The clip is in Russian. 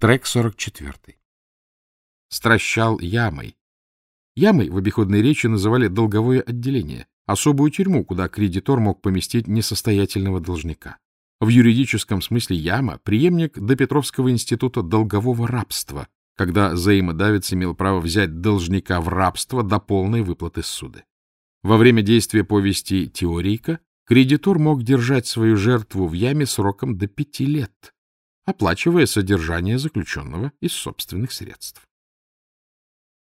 Трек 44. Стращал ямой. Ямой в обиходной речи называли долговое отделение, особую тюрьму, куда кредитор мог поместить несостоятельного должника. В юридическом смысле яма — преемник Допетровского института долгового рабства, когда взаимодавец имел право взять должника в рабство до полной выплаты ссуды. Во время действия повести «Теорийка» кредитор мог держать свою жертву в яме сроком до пяти лет, оплачивая содержание заключенного из собственных средств.